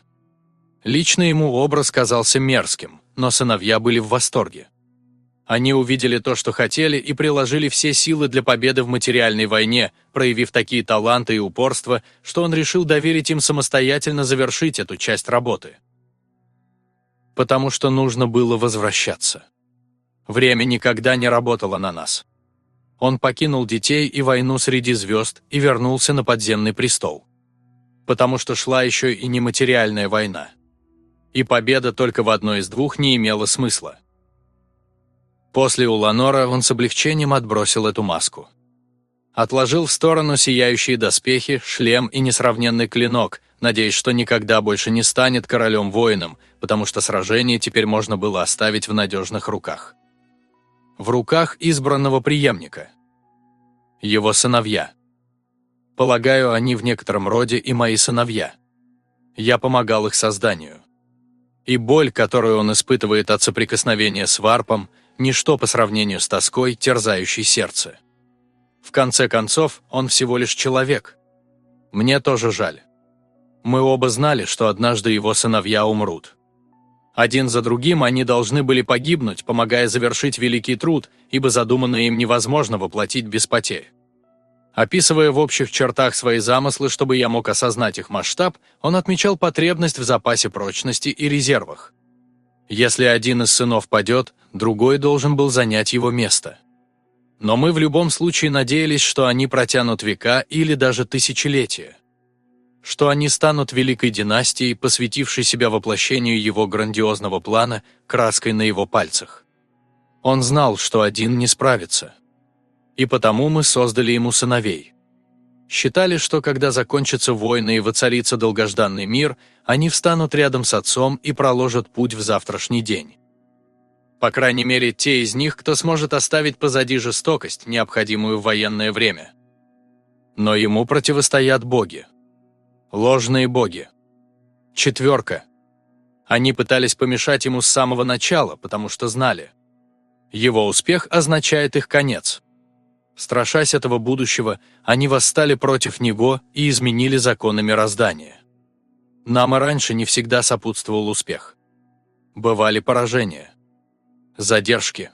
Лично ему образ казался мерзким, но сыновья были в восторге. Они увидели то, что хотели, и приложили все силы для победы в материальной войне, проявив такие таланты и упорство, что он решил доверить им самостоятельно завершить эту часть работы. Потому что нужно было возвращаться. Время никогда не работало на нас. Он покинул детей и войну среди звезд и вернулся на подземный престол. Потому что шла еще и нематериальная война и победа только в одной из двух не имела смысла. После Уланора он с облегчением отбросил эту маску. Отложил в сторону сияющие доспехи, шлем и несравненный клинок, надеясь, что никогда больше не станет королем-воином, потому что сражение теперь можно было оставить в надежных руках. В руках избранного преемника. Его сыновья. Полагаю, они в некотором роде и мои сыновья. Я помогал их созданию. И боль, которую он испытывает от соприкосновения с варпом, – ничто по сравнению с тоской, терзающей сердце. В конце концов, он всего лишь человек. Мне тоже жаль. Мы оба знали, что однажды его сыновья умрут. Один за другим они должны были погибнуть, помогая завершить великий труд, ибо задуманное им невозможно воплотить без потерь. Описывая в общих чертах свои замыслы, чтобы я мог осознать их масштаб, он отмечал потребность в запасе прочности и резервах. Если один из сынов падет, другой должен был занять его место. Но мы в любом случае надеялись, что они протянут века или даже тысячелетия что они станут великой династией, посвятившей себя воплощению его грандиозного плана краской на его пальцах. Он знал, что один не справится. И потому мы создали ему сыновей. Считали, что когда закончатся войны и воцарится долгожданный мир, они встанут рядом с отцом и проложат путь в завтрашний день. По крайней мере, те из них, кто сможет оставить позади жестокость, необходимую в военное время. Но ему противостоят боги. Ложные боги. Четверка. Они пытались помешать ему с самого начала, потому что знали. Его успех означает их конец. Страшась этого будущего, они восстали против него и изменили законы мироздания. Нам и раньше не всегда сопутствовал успех. Бывали поражения. Задержки.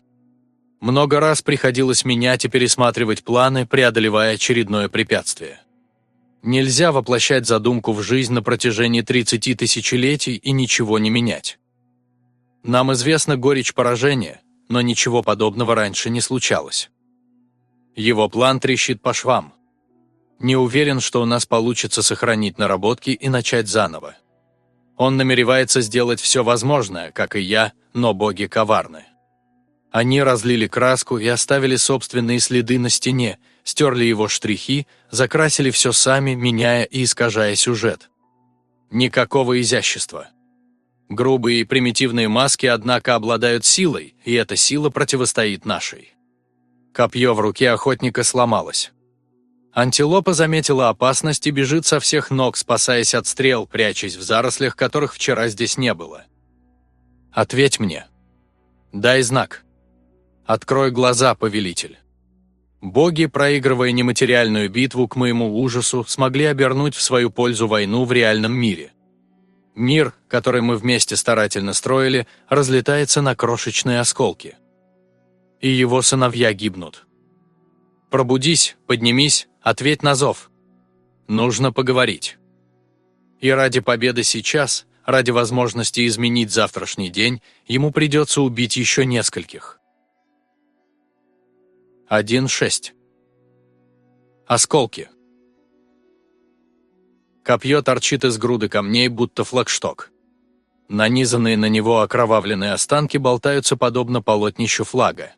Много раз приходилось менять и пересматривать планы, преодолевая очередное препятствие. Нельзя воплощать задумку в жизнь на протяжении 30 тысячелетий и ничего не менять. Нам известна горечь поражения, но ничего подобного раньше не случалось. Его план трещит по швам. Не уверен, что у нас получится сохранить наработки и начать заново. Он намеревается сделать все возможное, как и я, но боги коварны. Они разлили краску и оставили собственные следы на стене, стерли его штрихи, закрасили все сами, меняя и искажая сюжет. Никакого изящества. Грубые и примитивные маски, однако, обладают силой, и эта сила противостоит нашей. Копье в руке охотника сломалось. Антилопа заметила опасность и бежит со всех ног, спасаясь от стрел, прячась в зарослях, которых вчера здесь не было. «Ответь мне. Дай знак. Открой глаза, повелитель». Боги, проигрывая нематериальную битву к моему ужасу, смогли обернуть в свою пользу войну в реальном мире. Мир, который мы вместе старательно строили, разлетается на крошечные осколки. И его сыновья гибнут. Пробудись, поднимись, ответь на зов. Нужно поговорить. И ради победы сейчас, ради возможности изменить завтрашний день, ему придется убить еще нескольких. 1.6. Осколки. Копье торчит из груды камней, будто флагшток. Нанизанные на него окровавленные останки болтаются подобно полотнищу флага.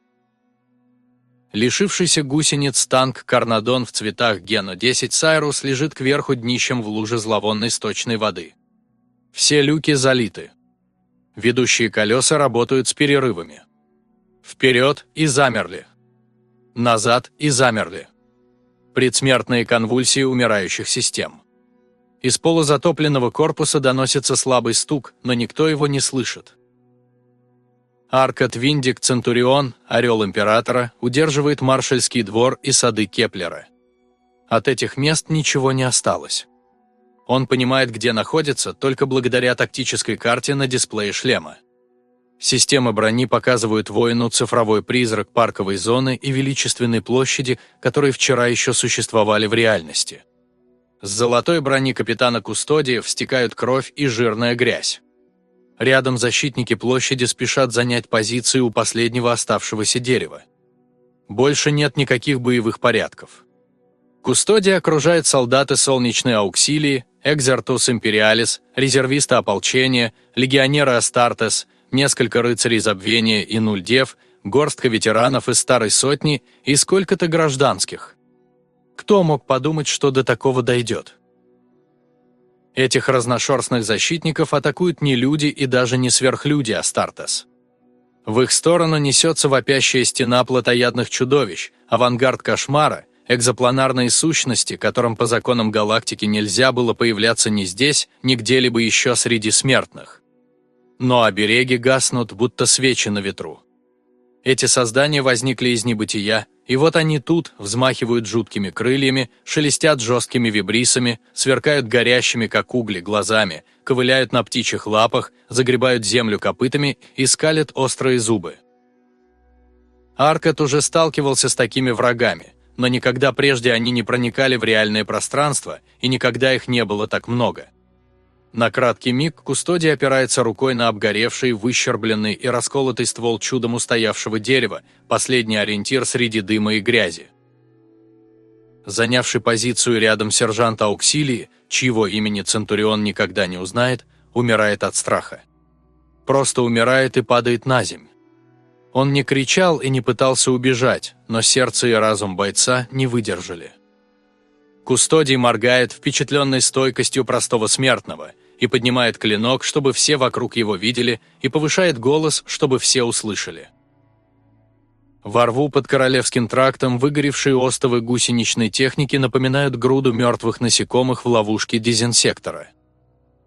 Лишившийся гусениц танк «Карнадон» в цветах Гено-10 «Сайрус» лежит кверху днищем в луже зловонной сточной воды. Все люки залиты. Ведущие колеса работают с перерывами. Вперед и замерли назад и замерли. Предсмертные конвульсии умирающих систем. Из полузатопленного корпуса доносится слабый стук, но никто его не слышит. Аркад Виндик Центурион, Орел Императора, удерживает маршальский двор и сады Кеплера. От этих мест ничего не осталось. Он понимает, где находится, только благодаря тактической карте на дисплее шлема. Системы брони показывают воину цифровой призрак парковой зоны и величественной площади, которые вчера еще существовали в реальности. С золотой брони капитана Кустодиев стекают кровь и жирная грязь. Рядом защитники площади спешат занять позиции у последнего оставшегося дерева. Больше нет никаких боевых порядков. Кустодия окружает солдаты солнечной ауксилии, Экзертус Империалис, резервисты ополчения, легионеры Астартес – несколько рыцарей забвения и нуль дев, горстка ветеранов из старой сотни и сколько-то гражданских. Кто мог подумать, что до такого дойдет? Этих разношерстных защитников атакуют не люди и даже не сверхлюди Астартес. В их сторону несется вопящая стена плотоядных чудовищ, авангард кошмара, экзопланарные сущности, которым по законам галактики нельзя было появляться ни здесь, ни где-либо еще среди смертных но обереги гаснут, будто свечи на ветру. Эти создания возникли из небытия, и вот они тут, взмахивают жуткими крыльями, шелестят жесткими вибрисами, сверкают горящими, как угли, глазами, ковыляют на птичьих лапах, загребают землю копытами и скалят острые зубы. Аркад уже сталкивался с такими врагами, но никогда прежде они не проникали в реальное пространство, и никогда их не было так много. На краткий миг Кустодий опирается рукой на обгоревший, выщербленный и расколотый ствол чудом устоявшего дерева, последний ориентир среди дыма и грязи. Занявший позицию рядом сержант Ауксилии, чьего имени Центурион никогда не узнает, умирает от страха. Просто умирает и падает на земь. Он не кричал и не пытался убежать, но сердце и разум бойца не выдержали. Кустодий моргает, впечатленной стойкостью простого смертного, и поднимает клинок, чтобы все вокруг его видели, и повышает голос, чтобы все услышали. Во рву под Королевским трактом выгоревшие остовы гусеничной техники напоминают груду мертвых насекомых в ловушке дезинсектора.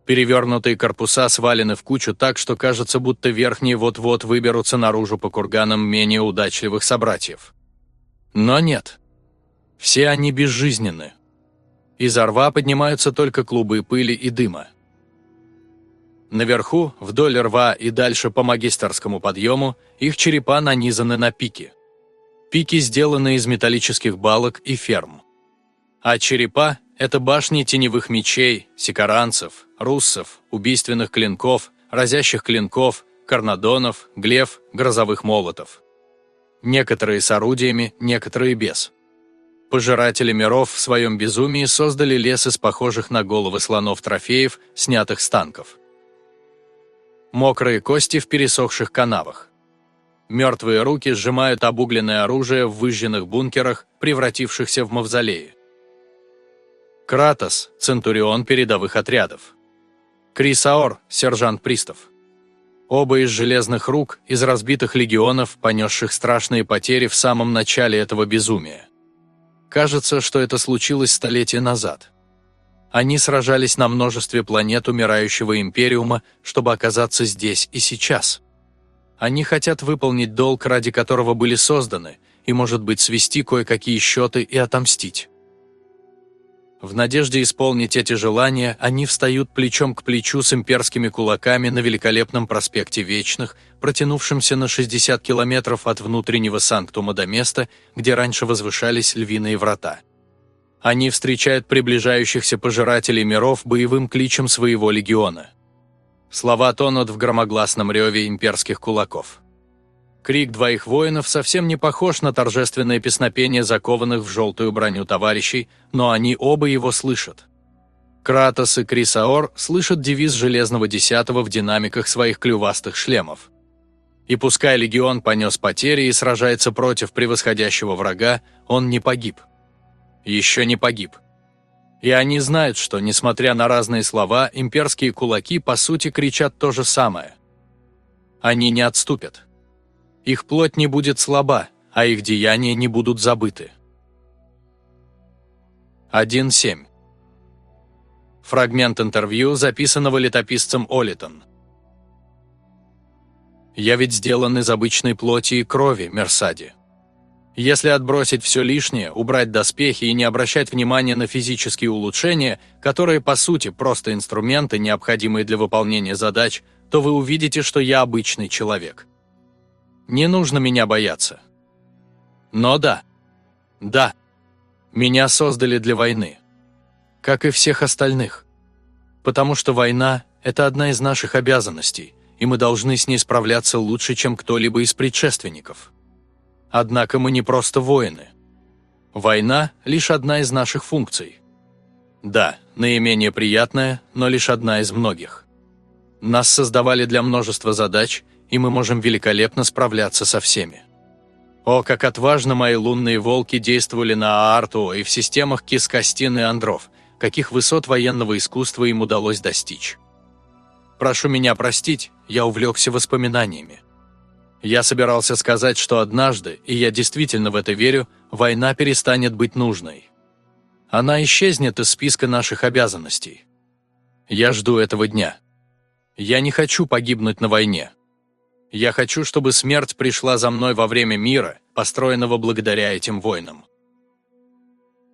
Перевернутые корпуса свалены в кучу так, что кажется, будто верхние вот-вот выберутся наружу по курганам менее удачливых собратьев. Но нет. Все они безжизненны. Из рва поднимаются только клубы пыли и дыма. Наверху, вдоль рва и дальше по магистерскому подъему, их черепа нанизаны на пики. Пики сделаны из металлических балок и ферм. А черепа – это башни теневых мечей, секаранцев, руссов, убийственных клинков, разящих клинков, карнадонов, глев, грозовых молотов. Некоторые с орудиями, некоторые без. Пожиратели миров в своем безумии создали лес из похожих на головы слонов трофеев, снятых с танков. Мокрые кости в пересохших канавах. Мертвые руки сжимают обугленное оружие в выжженных бункерах, превратившихся в мавзолеи. Кратос – центурион передовых отрядов. Крисаор – сержант-пристав. Оба из железных рук, из разбитых легионов, понесших страшные потери в самом начале этого безумия. Кажется, что это случилось столетия назад. Они сражались на множестве планет умирающего Империума, чтобы оказаться здесь и сейчас. Они хотят выполнить долг, ради которого были созданы, и, может быть, свести кое-какие счеты и отомстить. В надежде исполнить эти желания, они встают плечом к плечу с имперскими кулаками на великолепном проспекте Вечных, протянувшемся на 60 километров от внутреннего Санктума до места, где раньше возвышались львиные врата. Они встречают приближающихся пожирателей миров боевым кличем своего легиона. Слова тонут в громогласном реве имперских кулаков. Крик двоих воинов совсем не похож на торжественное песнопение закованных в желтую броню товарищей, но они оба его слышат. Кратос и Крисаор слышат девиз Железного Десятого в динамиках своих клювастых шлемов. И пускай легион понес потери и сражается против превосходящего врага, он не погиб. Еще не погиб. И они знают, что, несмотря на разные слова, имперские кулаки по сути кричат то же самое. Они не отступят. Их плоть не будет слаба, а их деяния не будут забыты. 1.7. Фрагмент интервью, записанного летописцем Олитон. «Я ведь сделан из обычной плоти и крови, Мерсади. Если отбросить все лишнее, убрать доспехи и не обращать внимания на физические улучшения, которые по сути просто инструменты, необходимые для выполнения задач, то вы увидите, что я обычный человек. Не нужно меня бояться. Но да, да, меня создали для войны. Как и всех остальных. Потому что война – это одна из наших обязанностей, и мы должны с ней справляться лучше, чем кто-либо из предшественников. Однако мы не просто воины. Война – лишь одна из наших функций. Да, наименее приятная, но лишь одна из многих. Нас создавали для множества задач, и мы можем великолепно справляться со всеми. О, как отважно мои лунные волки действовали на Аарту и в системах Кискастин и Андров, каких высот военного искусства им удалось достичь. Прошу меня простить, я увлекся воспоминаниями. Я собирался сказать, что однажды, и я действительно в это верю, война перестанет быть нужной. Она исчезнет из списка наших обязанностей. Я жду этого дня. Я не хочу погибнуть на войне. Я хочу, чтобы смерть пришла за мной во время мира, построенного благодаря этим войнам.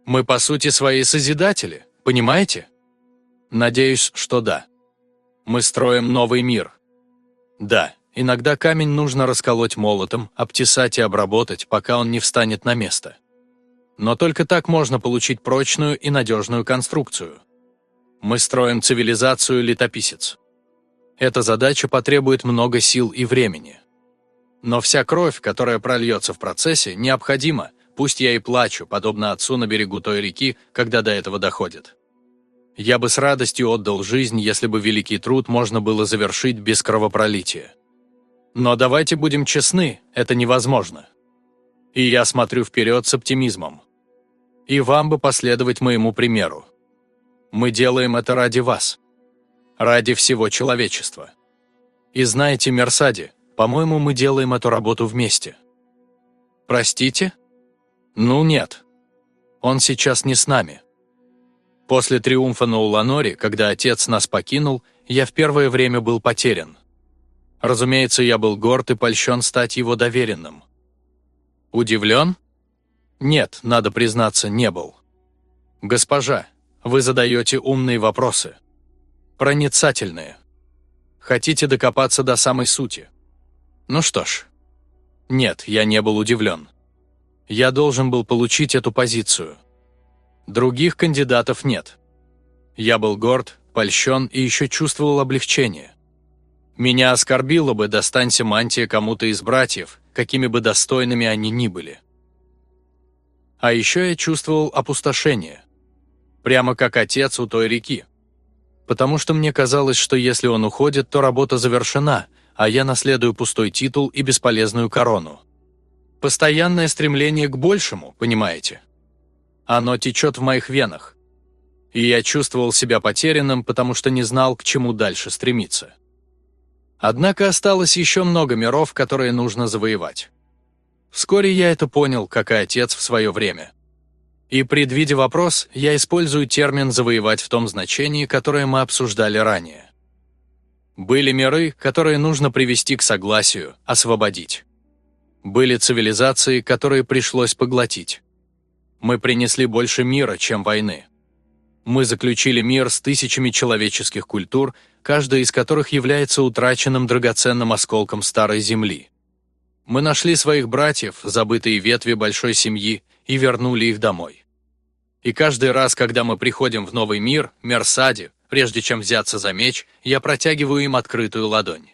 Мы по сути свои созидатели, понимаете? Надеюсь, что да. Мы строим новый мир. Да, иногда камень нужно расколоть молотом, обтесать и обработать, пока он не встанет на место. Но только так можно получить прочную и надежную конструкцию. Мы строим цивилизацию летописец. Эта задача потребует много сил и времени. Но вся кровь, которая прольется в процессе, необходима, пусть я и плачу, подобно отцу на берегу той реки, когда до этого доходит. Я бы с радостью отдал жизнь, если бы великий труд можно было завершить без кровопролития. Но давайте будем честны, это невозможно. И я смотрю вперед с оптимизмом. И вам бы последовать моему примеру. Мы делаем это ради вас ради всего человечества. И знаете, Мерсади, по-моему, мы делаем эту работу вместе. Простите? Ну нет. Он сейчас не с нами. После триумфа на Уланоре, когда отец нас покинул, я в первое время был потерян. Разумеется, я был горд и польщен стать его доверенным. Удивлен? Нет, надо признаться, не был. Госпожа, вы задаете умные вопросы проницательные. Хотите докопаться до самой сути? Ну что ж. Нет, я не был удивлен. Я должен был получить эту позицию. Других кандидатов нет. Я был горд, польщен и еще чувствовал облегчение. Меня оскорбило бы, достанься мантия кому-то из братьев, какими бы достойными они ни были. А еще я чувствовал опустошение. Прямо как отец у той реки потому что мне казалось, что если он уходит, то работа завершена, а я наследую пустой титул и бесполезную корону. Постоянное стремление к большему, понимаете? Оно течет в моих венах. И я чувствовал себя потерянным, потому что не знал, к чему дальше стремиться. Однако осталось еще много миров, которые нужно завоевать. Вскоре я это понял, как и отец в свое время. И предвидя вопрос, я использую термин «завоевать» в том значении, которое мы обсуждали ранее. Были миры, которые нужно привести к согласию, освободить. Были цивилизации, которые пришлось поглотить. Мы принесли больше мира, чем войны. Мы заключили мир с тысячами человеческих культур, каждая из которых является утраченным драгоценным осколком старой земли. Мы нашли своих братьев, забытые ветви большой семьи, и вернули их домой. И каждый раз, когда мы приходим в новый мир, Мерсади, прежде чем взяться за меч, я протягиваю им открытую ладонь.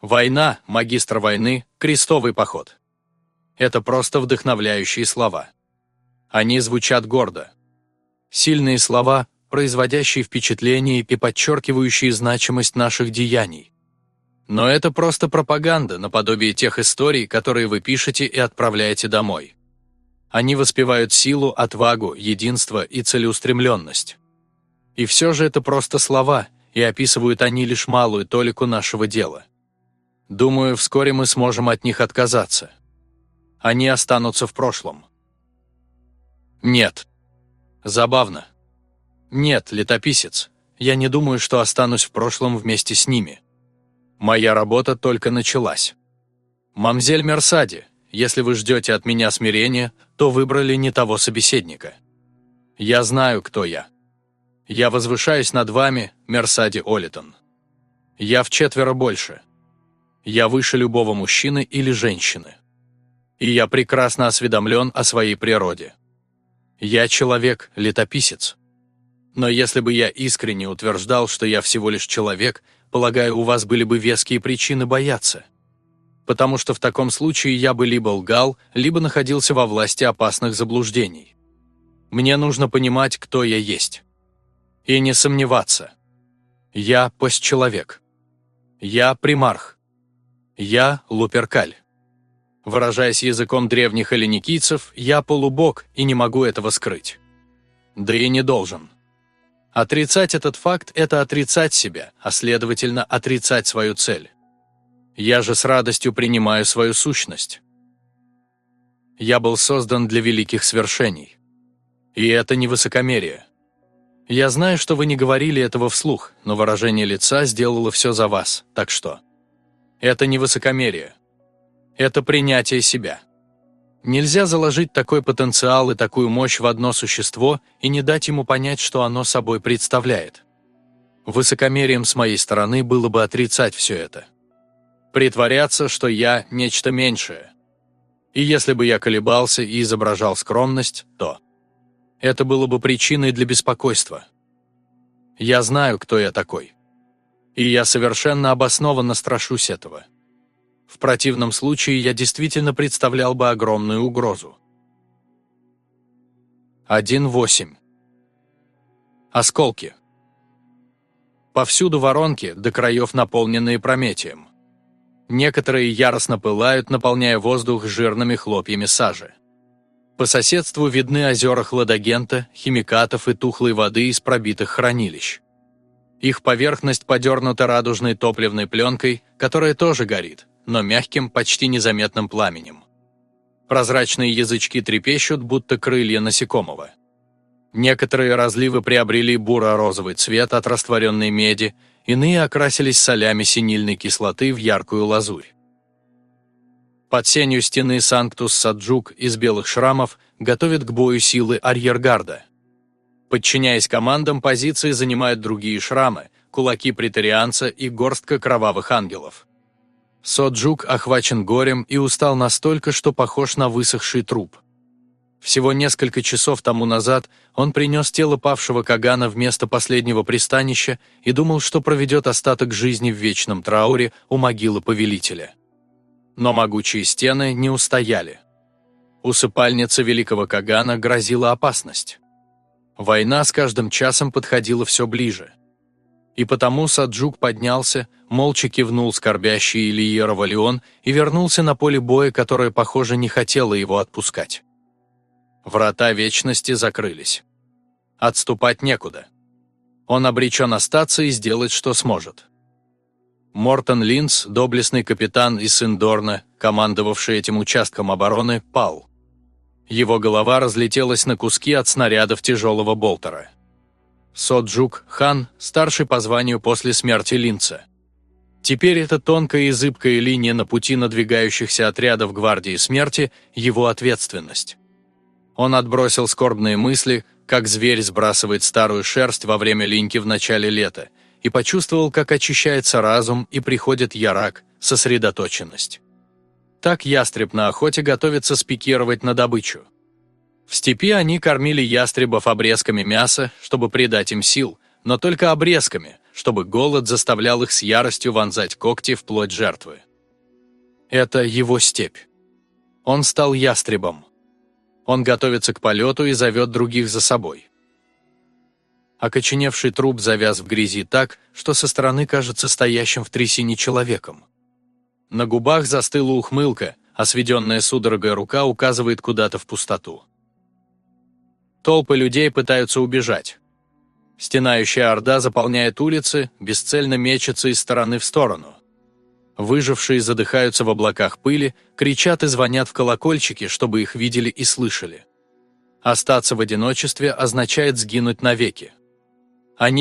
Война, магистр войны, крестовый поход. Это просто вдохновляющие слова. Они звучат гордо. Сильные слова, производящие впечатление и подчеркивающие значимость наших деяний. Но это просто пропаганда, наподобие тех историй, которые вы пишете и отправляете домой. Они воспевают силу, отвагу, единство и целеустремленность. И все же это просто слова, и описывают они лишь малую толику нашего дела. Думаю, вскоре мы сможем от них отказаться. Они останутся в прошлом. Нет. Забавно. Нет, летописец, я не думаю, что останусь в прошлом вместе с ними. Моя работа только началась. Мамзель Мерсади, если вы ждете от меня смирения, то выбрали не того собеседника. Я знаю, кто я. Я возвышаюсь над вами, Мерсади Олитон. Я в четверо больше. Я выше любого мужчины или женщины. И я прекрасно осведомлен о своей природе. Я человек, летописец. Но если бы я искренне утверждал, что я всего лишь человек, полагаю, у вас были бы веские причины бояться потому что в таком случае я бы либо лгал, либо находился во власти опасных заблуждений. Мне нужно понимать, кто я есть. И не сомневаться. Я постчеловек. Я примарх. Я луперкаль. Выражаясь языком древних эллиникийцев, я полубог и не могу этого скрыть. Да и не должен. Отрицать этот факт – это отрицать себя, а следовательно, отрицать свою цель. Я же с радостью принимаю свою сущность. Я был создан для великих свершений. И это не высокомерие. Я знаю, что вы не говорили этого вслух, но выражение лица сделало все за вас, так что... Это не высокомерие. Это принятие себя. Нельзя заложить такой потенциал и такую мощь в одно существо и не дать ему понять, что оно собой представляет. Высокомерием с моей стороны было бы отрицать все это. Притворяться, что я – нечто меньшее. И если бы я колебался и изображал скромность, то это было бы причиной для беспокойства. Я знаю, кто я такой. И я совершенно обоснованно страшусь этого. В противном случае я действительно представлял бы огромную угрозу. 1.8. Осколки. Повсюду воронки, до краев наполненные прометием. Некоторые яростно пылают, наполняя воздух жирными хлопьями сажи. По соседству видны озера хладагента, химикатов и тухлой воды из пробитых хранилищ. Их поверхность подернута радужной топливной пленкой, которая тоже горит, но мягким, почти незаметным пламенем. Прозрачные язычки трепещут, будто крылья насекомого. Некоторые разливы приобрели буро-розовый цвет от растворенной меди, иные окрасились солями синильной кислоты в яркую лазурь. Под сенью стены Санктус Саджук из белых шрамов готовит к бою силы арьергарда. Подчиняясь командам, позиции занимают другие шрамы, кулаки претарианца и горстка кровавых ангелов. Соджук охвачен горем и устал настолько, что похож на высохший труп. Всего несколько часов тому назад он принес тело павшего Кагана в место последнего пристанища и думал, что проведет остаток жизни в вечном трауре у могилы повелителя. Но могучие стены не устояли. Усыпальница великого Кагана грозила опасность. Война с каждым часом подходила все ближе. И потому Саджук поднялся, молча кивнул скорбящий Ильера Валион и вернулся на поле боя, которое, похоже, не хотело его отпускать. Врата вечности закрылись. Отступать некуда. Он обречен остаться и сделать, что сможет. Мортон Линц, доблестный капитан из Индорна, командовавший этим участком обороны, пал. Его голова разлетелась на куски от снарядов тяжелого болтера. Соджук Хан, старший по званию после смерти Линца. Теперь эта тонкая и зыбкая линия на пути надвигающихся отрядов Гвардии Смерти – его ответственность. Он отбросил скорбные мысли, как зверь сбрасывает старую шерсть во время линьки в начале лета, и почувствовал, как очищается разум и приходит ярак, сосредоточенность. Так ястреб на охоте готовится спикировать на добычу. В степи они кормили ястребов обрезками мяса, чтобы придать им сил, но только обрезками, чтобы голод заставлял их с яростью вонзать когти в плоть жертвы. Это его степь. Он стал ястребом. Он готовится к полету и зовет других за собой. Окоченевший труп завяз в грязи так, что со стороны кажется стоящим в трясине человеком. На губах застыла ухмылка, а сведенная судорогой рука указывает куда-то в пустоту. Толпы людей пытаются убежать. Стенающая орда заполняет улицы, бесцельно мечется из стороны в сторону. Выжившие задыхаются в облаках пыли, кричат и звонят в колокольчики, чтобы их видели и слышали. Остаться в одиночестве означает сгинуть навеки. Они